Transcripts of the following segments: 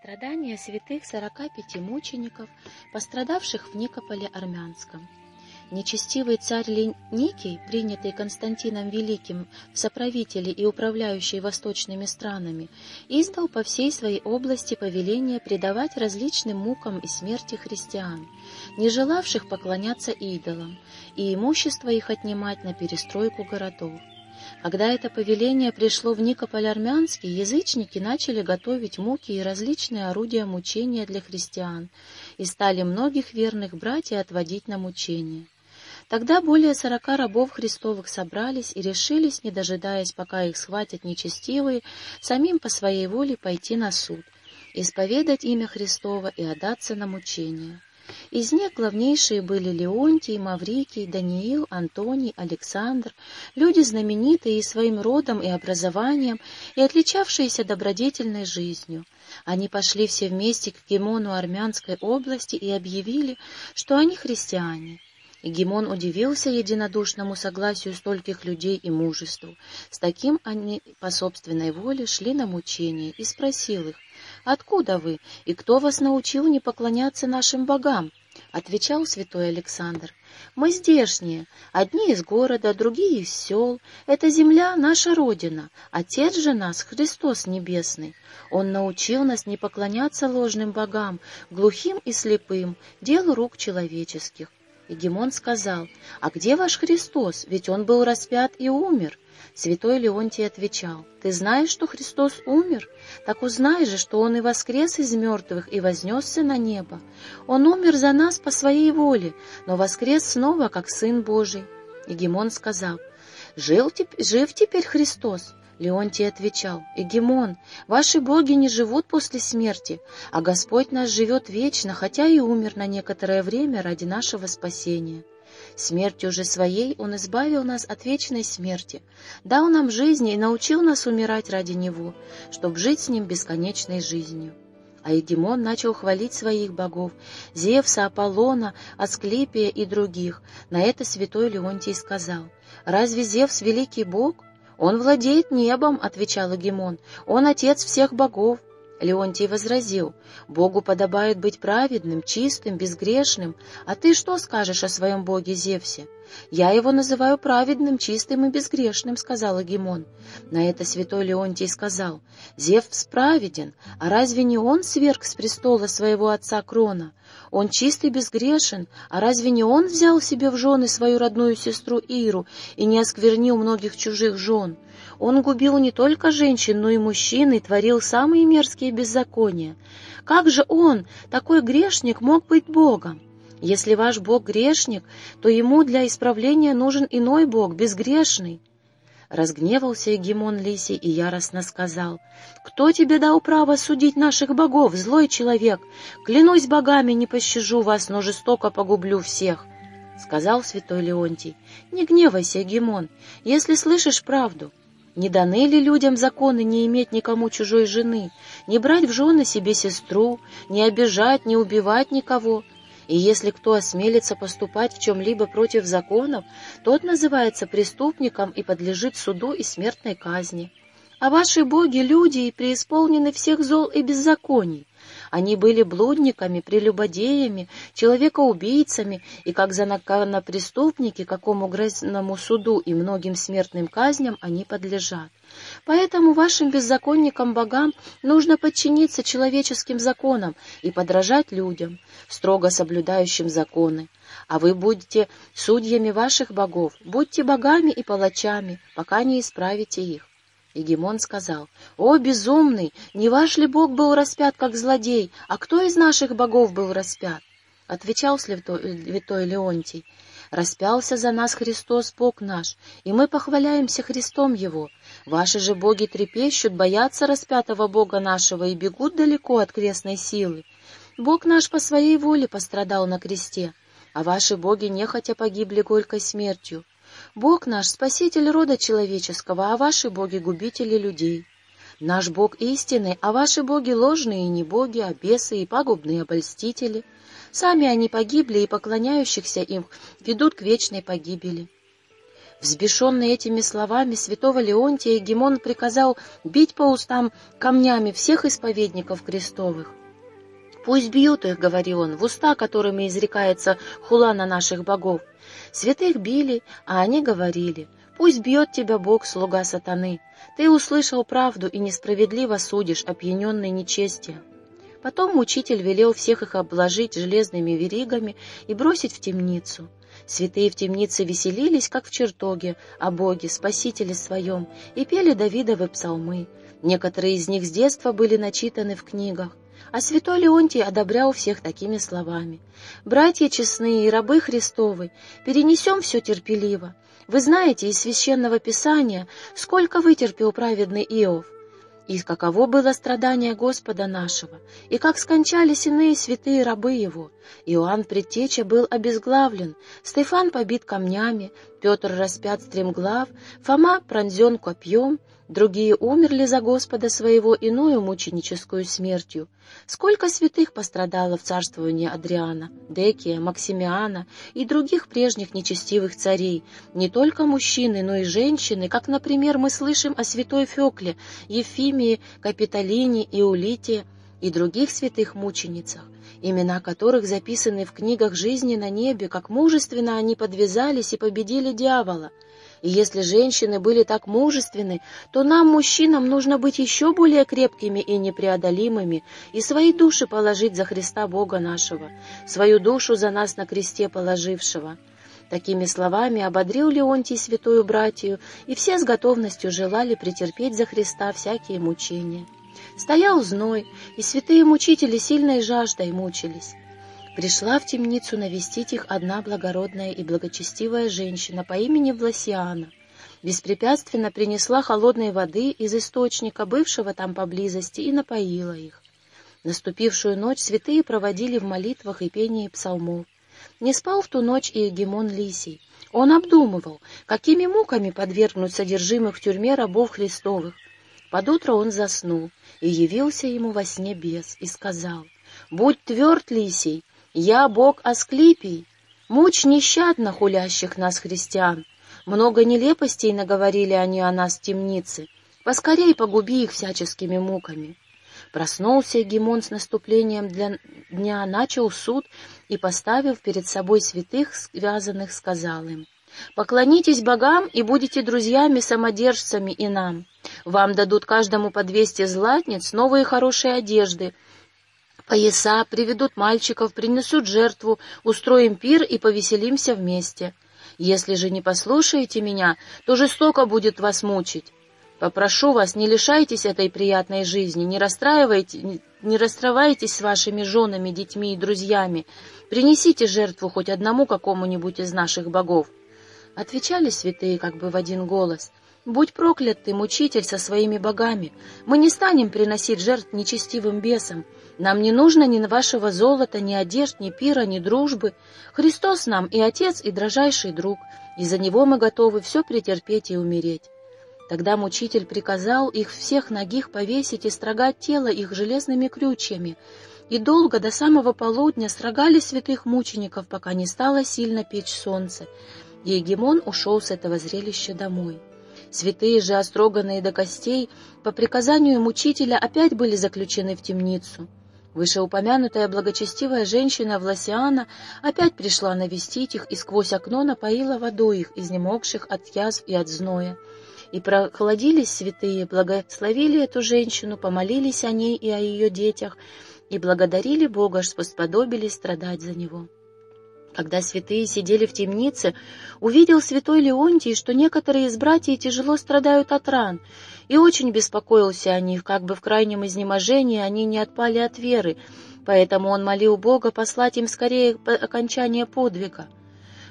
Страдания святых сорока пяти мучеников, пострадавших в Никополе Армянском. Нечестивый царь Никий, принятый Константином Великим в соправители и управляющий восточными странами, издал по всей своей области повеление предавать различным мукам и смерти христиан, не желавших поклоняться идолам, и имущество их отнимать на перестройку городов. Когда это повеление пришло в Никополь-Армянский, язычники начали готовить муки и различные орудия мучения для христиан и стали многих верных братьев отводить на мучение. Тогда более сорока рабов Христовых собрались и решились, не дожидаясь, пока их схватят нечестивые, самим по своей воле пойти на суд, исповедать имя Христова и отдаться на мучение. Из них главнейшие были Леонтий, Маврикий, Даниил, Антоний, Александр, люди знаменитые и своим родом и образованием, и отличавшиеся добродетельной жизнью. Они пошли все вместе к Гемону Армянской области и объявили, что они христиане. И Гимон удивился единодушному согласию стольких людей и мужеству. С таким они по собственной воле шли на мучение и спросил их, «Откуда вы, и кто вас научил не поклоняться нашим богам?» Отвечал святой Александр, «Мы здешние, одни из города, другие из сел. Эта земля — наша родина, Отец же нас, Христос Небесный. Он научил нас не поклоняться ложным богам, глухим и слепым, делу рук человеческих. Егемон сказал, «А где ваш Христос? Ведь он был распят и умер». Святой Леонтий отвечал, «Ты знаешь, что Христос умер? Так узнай же, что Он и воскрес из мертвых и вознесся на небо. Он умер за нас по своей воле, но воскрес снова, как Сын Божий». Егемон сказал, «Жил, жив теперь Христос?» Леонтий отвечал, «Эгемон, ваши боги не живут после смерти, а Господь наш живет вечно, хотя и умер на некоторое время ради нашего спасения. Смертью же своей Он избавил нас от вечной смерти, дал нам жизнь и научил нас умирать ради Него, чтобы жить с Ним бесконечной жизнью». А Егемон начал хвалить своих богов, Зевса, Аполлона, Асклепия и других. На это святой Леонтий сказал, «Разве Зевс великий бог? «Он владеет небом», — отвечал Эгемон. «Он отец всех богов». Леонтий возразил, «Богу подобает быть праведным, чистым, безгрешным, а ты что скажешь о своем боге Зевсе?» «Я его называю праведным, чистым и безгрешным», — сказал Эгемон. На это святой Леонтий сказал, «Зевс праведен, а разве не он сверг с престола своего отца Крона? Он чистый безгрешен, а разве не он взял себе в жены свою родную сестру Иру и не осквернил многих чужих жен?» Он губил не только женщин, но и мужчин и творил самые мерзкие беззакония. Как же он, такой грешник, мог быть Богом? Если ваш Бог грешник, то ему для исправления нужен иной Бог, безгрешный. Разгневался Егемон Лисий и яростно сказал, «Кто тебе дал право судить наших богов, злой человек? Клянусь богами, не пощажу вас, но жестоко погублю всех». Сказал святой Леонтий, «Не гневайся, Егемон, если слышишь правду, не даны ли людям законы не иметь никому чужой жены, не брать в жены себе сестру, не обижать, не убивать никого? И если кто осмелится поступать в чем-либо против законов, тот называется преступником и подлежит суду и смертной казни. А ваши боги — люди и преисполнены всех зол и беззаконий. Они были блудниками, прелюбодеями, человекоубийцами, и как законопреступники, какому грозному суду и многим смертным казням они подлежат. Поэтому вашим беззаконникам богам нужно подчиниться человеческим законам и подражать людям, строго соблюдающим законы. А вы будете судьями ваших богов, будьте богами и палачами, пока не исправите их. Егемон сказал, «О, безумный, не ваш ли бог был распят, как злодей, а кто из наших богов был распят?» Отвечал святой Леонтий, «Распялся за нас Христос, Бог наш, и мы похваляемся Христом Его. Ваши же боги трепещут, боятся распятого Бога нашего и бегут далеко от крестной силы. Бог наш по своей воле пострадал на кресте, а ваши боги нехотя погибли горькой смертью. Бог наш — спаситель рода человеческого, а ваши боги — губители людей. Наш Бог истинный, а ваши боги ложные и не боги, а бесы и пагубные обольстители. Сами они погибли, и поклоняющихся им ведут к вечной погибели. Взбешенный этими словами святого Леонтия, Гемон приказал бить по устам камнями всех исповедников крестовых. «Пусть бьют их», — говорил он, — «в уста, которыми изрекается хула на наших богов». Святых били, а они говорили, «Пусть бьет тебя Бог, слуга сатаны. Ты услышал правду и несправедливо судишь, опьяненный нечестием». Потом учитель велел всех их обложить железными веригами и бросить в темницу. Святые в темнице веселились, как в чертоге, о Боге, Спасителе своем, и пели Давидовы псалмы. Некоторые из них с детства были начитаны в книгах. А святой Леонтий одобрял всех такими словами. «Братья честные и рабы Христовы, перенесем все терпеливо. Вы знаете из Священного Писания, сколько вытерпел праведный Иов, и каково было страдание Господа нашего, и как скончались иные святые рабы его. Иоанн Предтеча был обезглавлен, Стефан побит камнями, Петр распят стремглав, Фома пронзен копьем, Другие умерли за Господа своего иную мученическую смертью. Сколько святых пострадало в царствовании Адриана, Декия, Максимиана и других прежних нечестивых царей, не только мужчины, но и женщины, как, например, мы слышим о святой Фекле, Ефимии, Капитолине, Иулите и других святых мученицах, имена которых записаны в книгах жизни на небе, как мужественно они подвязались и победили дьявола — и если женщины были так мужественны, то нам, мужчинам, нужно быть еще более крепкими и непреодолимыми и свои души положить за Христа Бога нашего, свою душу за нас на кресте положившего». Такими словами ободрил Леонтий святую братью, и все с готовностью желали претерпеть за Христа всякие мучения. Стоял зной, и святые мучители сильной жаждой мучились. Пришла в темницу навестить их одна благородная и благочестивая женщина по имени Власиана. Беспрепятственно принесла холодной воды из источника, бывшего там поблизости, и напоила их. Наступившую ночь святые проводили в молитвах и пении псалмов. Не спал в ту ночь и Егемон Лисий. Он обдумывал, какими муками подвергнуть содержимых в тюрьме рабов Христовых. Под утро он заснул, и явился ему во сне бес, и сказал, «Будь тверд, Лисий, я Бог Асклипий, муч нещадно хулящих нас христиан. Много нелепостей наговорили они о нас в темнице. Поскорей погуби их всяческими муками. Проснулся Гимон с наступлением для дня, начал суд и, поставив перед собой святых связанных, сказал им, «Поклонитесь богам и будете друзьями-самодержцами и нам. Вам дадут каждому по двести златниц, новые хорошие одежды, пояса, приведут мальчиков, принесут жертву, устроим пир и повеселимся вместе. Если же не послушаете меня, то жестоко будет вас мучить. Попрошу вас, не лишайтесь этой приятной жизни, не расстраивайте, не расстраивайтесь с вашими женами, детьми и друзьями. Принесите жертву хоть одному какому-нибудь из наших богов. Отвечали святые как бы в один голос. «Будь проклят ты, мучитель, со своими богами! Мы не станем приносить жертв нечестивым бесам, нам не нужно ни вашего золота, ни одежд, ни пира, ни дружбы. Христос нам и Отец, и дрожайший друг, и за Него мы готовы все претерпеть и умереть». Тогда мучитель приказал их всех ногих повесить и строгать тело их железными крючьями, и долго до самого полудня строгали святых мучеников, пока не стало сильно печь солнце. Егемон ушел с этого зрелища домой. Святые же, остроганные до костей, по приказанию мучителя опять были заключены в темницу. Вышеупомянутая благочестивая женщина Власиана опять пришла навестить их и сквозь окно напоила водой их, изнемогших от язв и от зноя. И прохладились святые, благословили эту женщину, помолились о ней и о ее детях, и благодарили Бога, что сподобились страдать за него. Когда святые сидели в темнице, увидел святой Леонтий, что некоторые из братьев тяжело страдают от ран, и очень беспокоился о них, как бы в крайнем изнеможении они не отпали от веры, поэтому он молил Бога послать им скорее окончание подвига.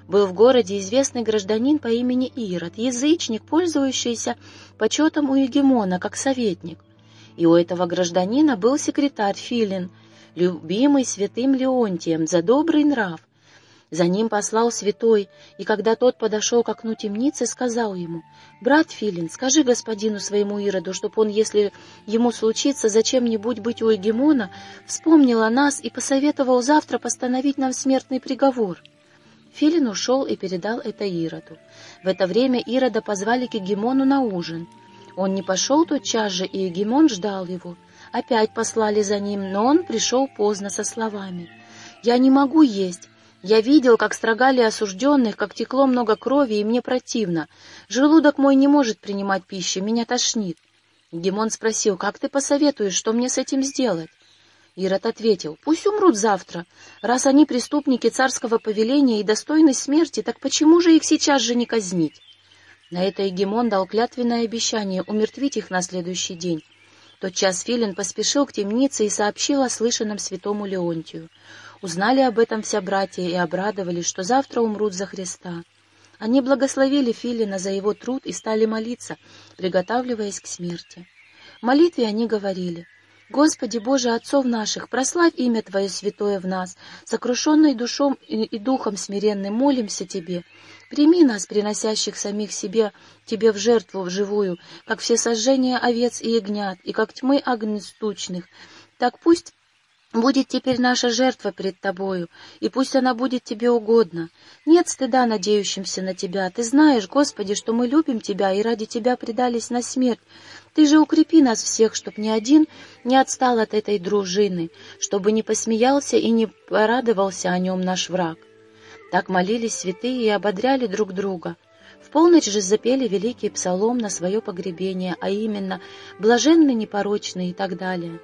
Был в городе известный гражданин по имени Ирод, язычник, пользующийся почетом у Егемона как советник. И у этого гражданина был секретарь Филин, любимый святым Леонтием за добрый нрав, за ним послал святой, и когда тот подошел к окну темницы, сказал ему, «Брат Филин, скажи господину своему Ироду, чтоб он, если ему случится зачем-нибудь быть у Эгемона, вспомнил о нас и посоветовал завтра постановить нам смертный приговор». Филин ушел и передал это Ироду. В это время Ирода позвали к Егемону на ужин. Он не пошел тотчас же, и Егемон ждал его. Опять послали за ним, но он пришел поздно со словами. «Я не могу есть. Я видел, как строгали осужденных, как текло много крови, и мне противно. Желудок мой не может принимать пищи, меня тошнит». Гемон спросил, «Как ты посоветуешь, что мне с этим сделать?» Ирод ответил, «Пусть умрут завтра. Раз они преступники царского повеления и достойны смерти, так почему же их сейчас же не казнить?» На это Егемон дал клятвенное обещание умертвить их на следующий день. Тотчас Филин поспешил к темнице и сообщил о слышанном святому Леонтию. Узнали об этом вся братья и обрадовались, что завтра умрут за Христа. Они благословили Филина за его труд и стали молиться, приготавливаясь к смерти. В молитве они говорили — Господи Боже отцов наших, прославь имя Твое святое в нас, сокрушенной душом и духом смиренным молимся Тебе. Прими нас, приносящих самих себе Тебе в жертву в живую, как все сожжения овец и ягнят, и как тьмы огнец тучных. Так пусть Будет теперь наша жертва пред Тобою, и пусть она будет Тебе угодна. Нет стыда надеющимся на Тебя. Ты знаешь, Господи, что мы любим Тебя и ради Тебя предались на смерть. Ты же укрепи нас всех, чтоб ни один не отстал от этой дружины, чтобы не посмеялся и не порадовался о нем наш враг. Так молились святые и ободряли друг друга. В полночь же запели великий псалом на свое погребение, а именно «блаженны непорочные» и так далее.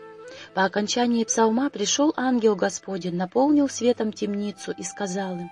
По окончании псалма пришел ангел Господень, наполнил светом темницу и сказал им,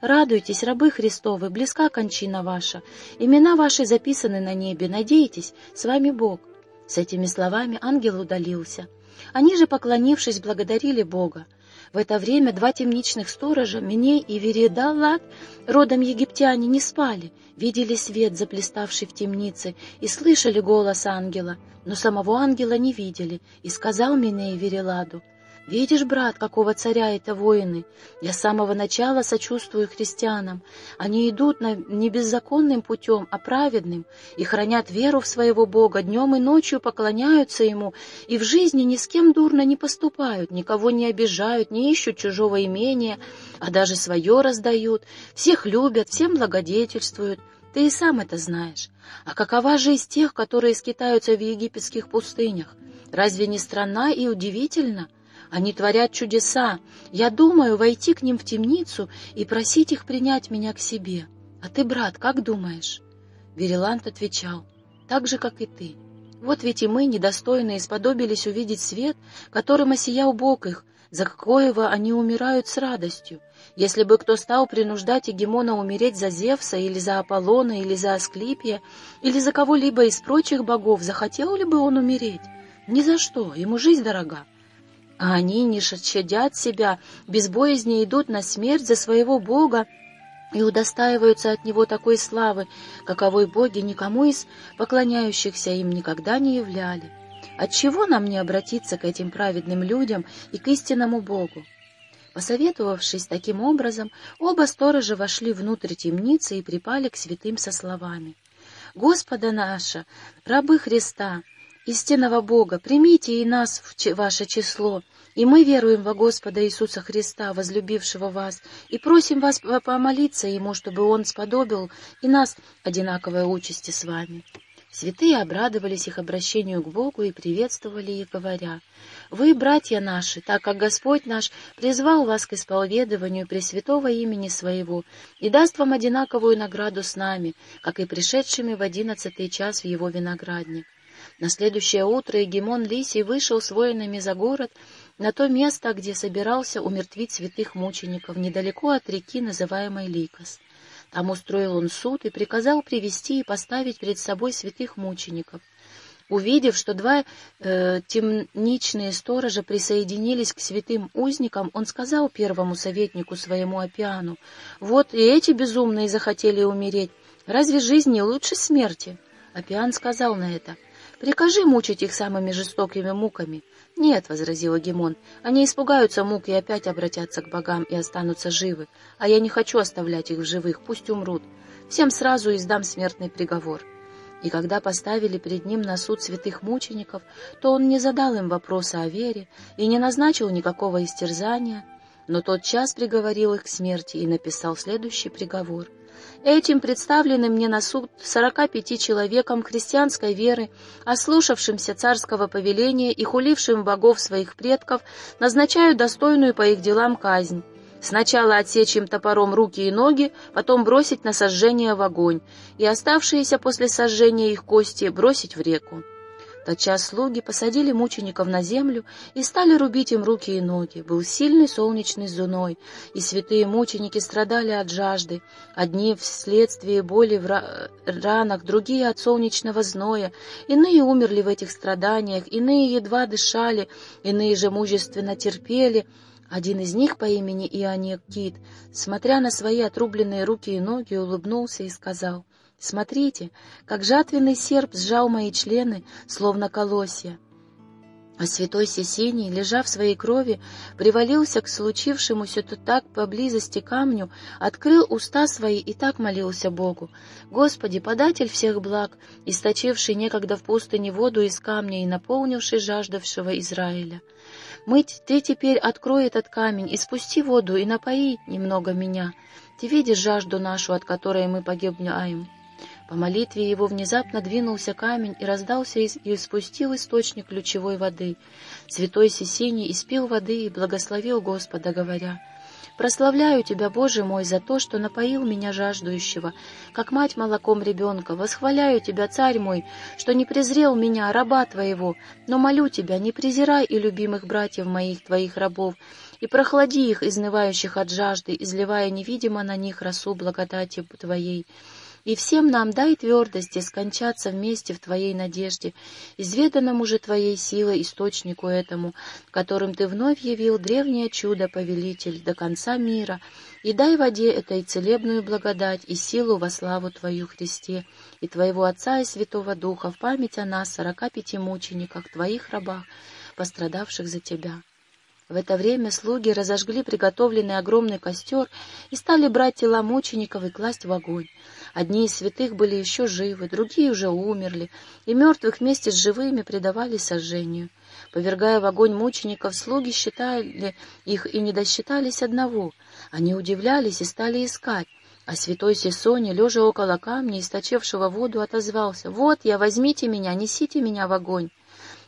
«Радуйтесь, рабы Христовы, близка кончина ваша, имена ваши записаны на небе, надейтесь, с вами Бог». С этими словами ангел удалился. Они же, поклонившись, благодарили Бога. В это время два темничных сторожа, Миней и Веридалат, родом египтяне, не спали, видели свет, заплеставший в темнице, и слышали голос ангела, но самого ангела не видели, и сказал Миней Вериладу, Видишь, брат, какого царя это воины? Я с самого начала сочувствую христианам. Они идут на, не беззаконным путем, а праведным, и хранят веру в своего Бога, днем и ночью поклоняются Ему, и в жизни ни с кем дурно не поступают, никого не обижают, не ищут чужого имения, а даже свое раздают, всех любят, всем благодетельствуют. Ты и сам это знаешь. А какова жизнь тех, которые скитаются в египетских пустынях? Разве не странна и удивительна? Они творят чудеса. Я думаю войти к ним в темницу и просить их принять меня к себе. А ты, брат, как думаешь?» Вериланд отвечал, «Так же, как и ты. Вот ведь и мы, недостойные, сподобились увидеть свет, которым осиял Бог их, за какоего они умирают с радостью. Если бы кто стал принуждать Егемона умереть за Зевса или за Аполлона или за Асклипия или за кого-либо из прочих богов, захотел ли бы он умереть? Ни за что, ему жизнь дорога. А они не щадят себя, без боязни идут на смерть за своего Бога и удостаиваются от Него такой славы, каковой боги никому из поклоняющихся им никогда не являли. Отчего нам не обратиться к этим праведным людям и к истинному Богу? Посоветовавшись таким образом, оба сторожа вошли внутрь темницы и припали к святым со словами. «Господа наша, рабы Христа, истинного Бога, примите и нас в ваше число, и мы веруем во Господа Иисуса Христа, возлюбившего вас, и просим вас помолиться Ему, чтобы Он сподобил и нас одинаковой участи с вами». Святые обрадовались их обращению к Богу и приветствовали их, говоря, «Вы, братья наши, так как Господь наш призвал вас к исповедованию Пресвятого имени Своего и даст вам одинаковую награду с нами, как и пришедшими в одиннадцатый час в Его виноградник». На следующее утро Егемон Лисий вышел с воинами за город на то место, где собирался умертвить святых мучеников, недалеко от реки, называемой Ликос. Там устроил он суд и приказал привести и поставить перед собой святых мучеников. Увидев, что два э, темничные сторожа присоединились к святым узникам, он сказал первому советнику своему Апиану, «Вот и эти безумные захотели умереть. Разве жизнь не лучше смерти?» Апиан сказал на это, — Прикажи мучить их самыми жестокими муками. Нет, — возразил Гимон, — они испугаются мук и опять обратятся к богам и останутся живы, а я не хочу оставлять их в живых, пусть умрут. Всем сразу издам смертный приговор. И когда поставили перед ним на суд святых мучеников, то он не задал им вопроса о вере и не назначил никакого истерзания, но тот час приговорил их к смерти и написал следующий приговор. Этим представленным мне на суд сорока пяти человекам христианской веры, ослушавшимся царского повеления и хулившим богов своих предков, назначаю достойную по их делам казнь. Сначала отсечь им топором руки и ноги, потом бросить на сожжение в огонь, и оставшиеся после сожжения их кости бросить в реку. Тотчас слуги посадили мучеников на землю и стали рубить им руки и ноги. Был сильный солнечный зуной, и святые мученики страдали от жажды. Одни вследствие боли в ранах, другие от солнечного зноя. Иные умерли в этих страданиях, иные едва дышали, иные же мужественно терпели. Один из них по имени Ионекит, смотря на свои отрубленные руки и ноги, улыбнулся и сказал, «Смотрите, как жатвенный серп сжал мои члены, словно колосья». А святой Сесений, лежа в своей крови, привалился к случившемуся тут так поблизости камню, открыл уста свои и так молился Богу. «Господи, податель всех благ, источивший некогда в пустыне воду из камня и наполнивший жаждавшего Израиля». Мыть ты теперь открой этот камень и спусти воду и напои немного меня. Ты видишь жажду нашу, от которой мы погибаем. По молитве его внезапно двинулся камень и раздался и спустил источник ключевой воды. Святой Сесений испил воды и благословил Господа, говоря, Прославляю Тебя, Боже мой, за то, что напоил меня жаждущего, как мать молоком ребенка. Восхваляю Тебя, Царь мой, что не презрел меня, раба Твоего, но молю Тебя, не презирай и любимых братьев моих, Твоих рабов, и прохлади их, изнывающих от жажды, изливая невидимо на них росу благодати Твоей. И всем нам дай твердости скончаться вместе в Твоей надежде, изведанному же Твоей силой источнику этому, которым Ты вновь явил древнее чудо, повелитель, до конца мира, и дай воде этой целебную благодать и силу во славу Твою Христе и Твоего Отца и Святого Духа в память о нас, сорока пяти мучениках, Твоих рабах, пострадавших за Тебя. В это время слуги разожгли приготовленный огромный костер и стали брать тела мучеников и класть в огонь. Одни из святых были еще живы, другие уже умерли, и мертвых вместе с живыми предавали сожжению. Повергая в огонь мучеников, слуги считали их и не досчитались одного. Они удивлялись и стали искать. А святой Сесони, лежа около камня, источившего воду, отозвался, «Вот я, возьмите меня, несите меня в огонь».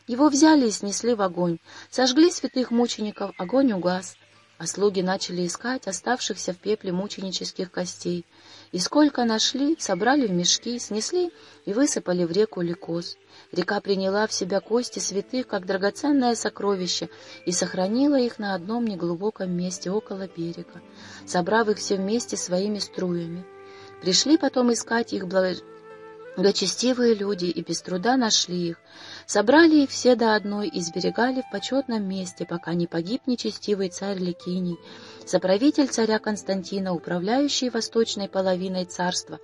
Его взяли и снесли в огонь. Сожгли святых мучеников, огонь угас. А слуги начали искать оставшихся в пепле мученических костей. И сколько нашли, собрали в мешки, снесли и высыпали в реку Ликос. Река приняла в себя кости святых, как драгоценное сокровище, и сохранила их на одном неглубоком месте около берега, собрав их все вместе своими струями. Пришли потом искать их благочестивые люди, и без труда нашли их, Собрали их все до одной и сберегали в почетном месте, пока не погиб нечестивый царь Ликиний, соправитель царя Константина, управляющий восточной половиной царства,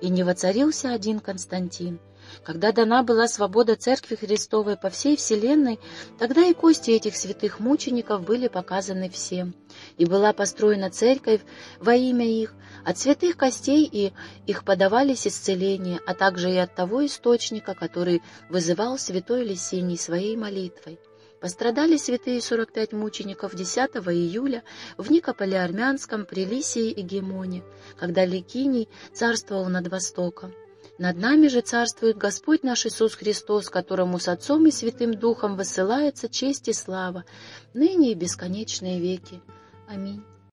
и не воцарился один Константин. Когда дана была свобода Церкви Христовой по всей вселенной, тогда и кости этих святых мучеников были показаны всем, и была построена церковь во имя их, от святых костей и их подавались исцеления, а также и от того источника, который вызывал святой Лисиний своей молитвой. Пострадали святые 45 мучеников 10 июля в Никополе Армянском при Лисии и Гемоне, когда Ликиний царствовал над Востоком. Над нами же царствует Господь наш Иисус Христос, которому с Отцом и Святым Духом высылается честь и слава, ныне и бесконечные веки. Аминь.